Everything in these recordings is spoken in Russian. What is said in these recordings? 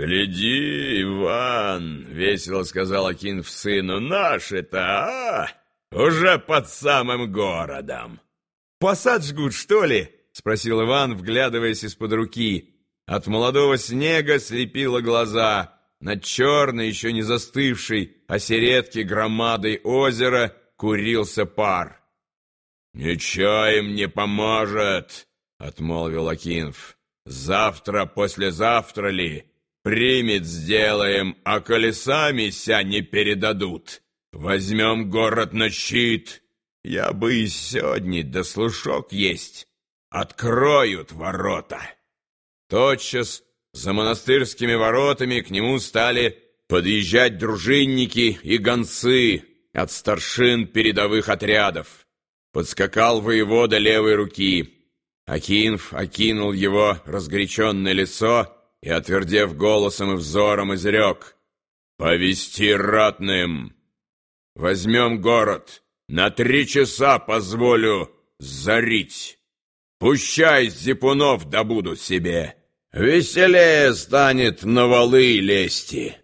«Гляди, Иван!» — весело сказал Акинф сыну. «Наши-то, а? Уже под самым городом!» «Посад жгут, что ли?» — спросил Иван, вглядываясь из-под руки. От молодого снега слепило глаза. Над черной, еще не застывшей, осередки громадой озера курился пар. «Ничего им не поможет!» — отмолвил Акинф. «Завтра-послезавтра ли?» Примет сделаем, а колесами ся не передадут. Возьмем город на щит. Я бы и сегодня да слушок есть. Откроют ворота. Тотчас за монастырскими воротами к нему стали подъезжать дружинники и гонцы от старшин передовых отрядов. Подскакал воевода левой руки. Акинф окинул его разгоряченное лицо и, отвердев голосом и взором, изрек «Повести ратным! Возьмем город, на три часа позволю зарить. Пущай зипунов добудут себе, веселее станет на валы лезти!»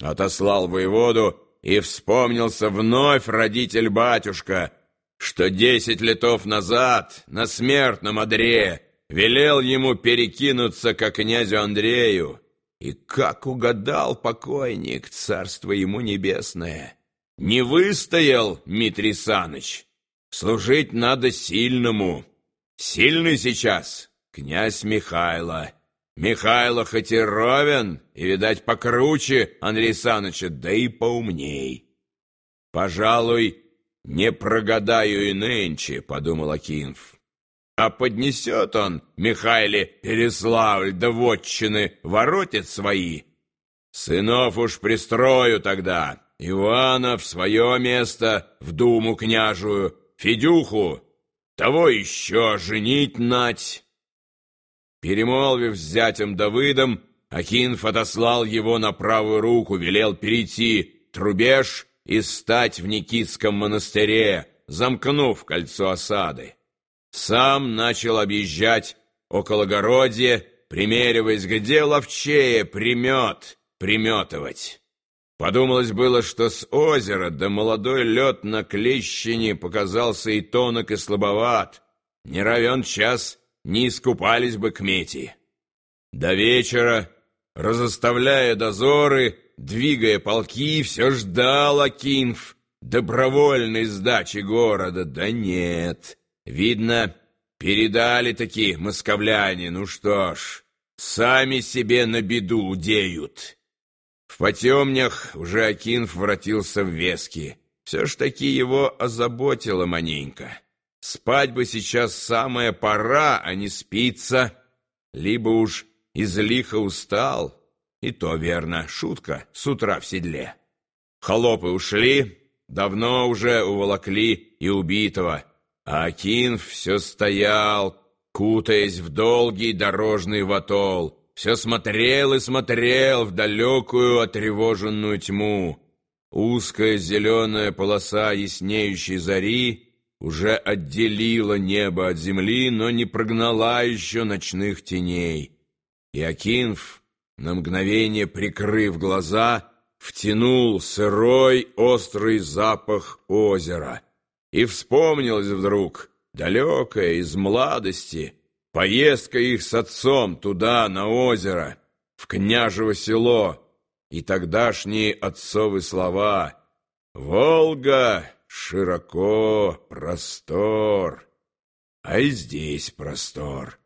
Отослал воеводу, и вспомнился вновь родитель-батюшка, что десять летов назад на смертном одре велел ему перекинуться к князю Андрею. И как угадал покойник, царство ему небесное. Не выстоял Митрий Саныч. Служить надо сильному. Сильный сейчас князь Михайло. Михайло хоть и ровен, и, видать, покруче Андрей Саныча, да и поумней. Пожалуй, не прогадаю и нынче, подумал Акинф. А поднесет он, Михайле Переславль, до вотчины, воротит свои. Сынов уж пристрою тогда, Ивана в свое место, в думу княжую, Федюху, того еще женить нать. Перемолвив с зятем Давыдом, Акинф отослал его на правую руку, велел перейти трубеж и стать в Никитском монастыре, замкнув кольцо осады. Сам начал объезжать окологородье, примериваясь, где ловчее примет, приметывать. Подумалось было, что с озера да молодой лед на Клещине показался и тонок, и слабоват. Не равен час, не искупались бы к мети. До вечера, разоставляя дозоры, двигая полки, все ждал Акинф добровольной сдачи города. Да нет, Видно, передали такие московляне, ну что ж, сами себе на беду удеют. В потемнях уже Акинф воротился в вески. Все ж таки его озаботило маненько. Спать бы сейчас самая пора, а не спится. Либо уж из лиха устал, и то верно, шутка с утра в седле. Холопы ушли, давно уже уволокли и убитого, Акин все стоял, кутаясь в долгий дорожный ватол, все смотрел и смотрел в далекую отревоженную тьму. Узкая зеленая полоса яснеющей зари уже отделила небо от земли, но не прогнала еще ночных теней. И Акинф, на мгновение прикрыв глаза, втянул сырой острый запах озера — и вспомнилось вдруг, далекая из младости, поездка их с отцом туда, на озеро, в княжево село, и тогдашние отцовы слова «Волга широко, простор, а и здесь простор,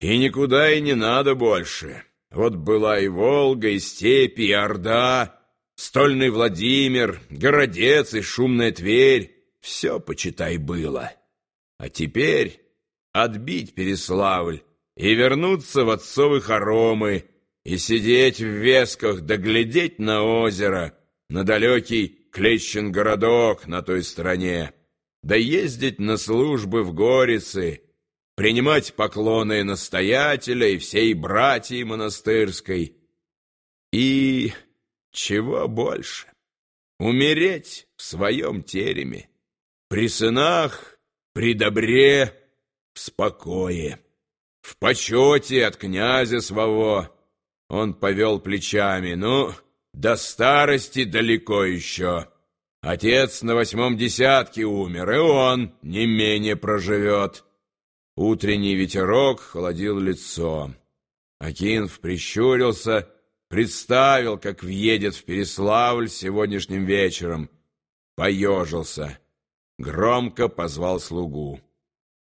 и никуда и не надо больше». Вот была и Волга, и степи, и Орда, Стольный Владимир, Городец и шумная Тверь, все, почитай, было. А теперь отбить Переславль и вернуться в отцовы хоромы, и сидеть в весках, да глядеть на озеро, на далекий Клещин городок на той стороне, да ездить на службы в Горицы, принимать поклоны настоятеля и всей братьи монастырской. И чего больше? Умереть в своем тереме при сынах, при добре, в спокое, в почете от князя своего. Он повел плечами. «Ну, до старости далеко еще. Отец на восьмом десятке умер, и он не менее проживет». Утренний ветерок холодил лицо. Акинф прищурился, представил, как въедет в Переславль сегодняшним вечером. Поежился. Громко позвал слугу.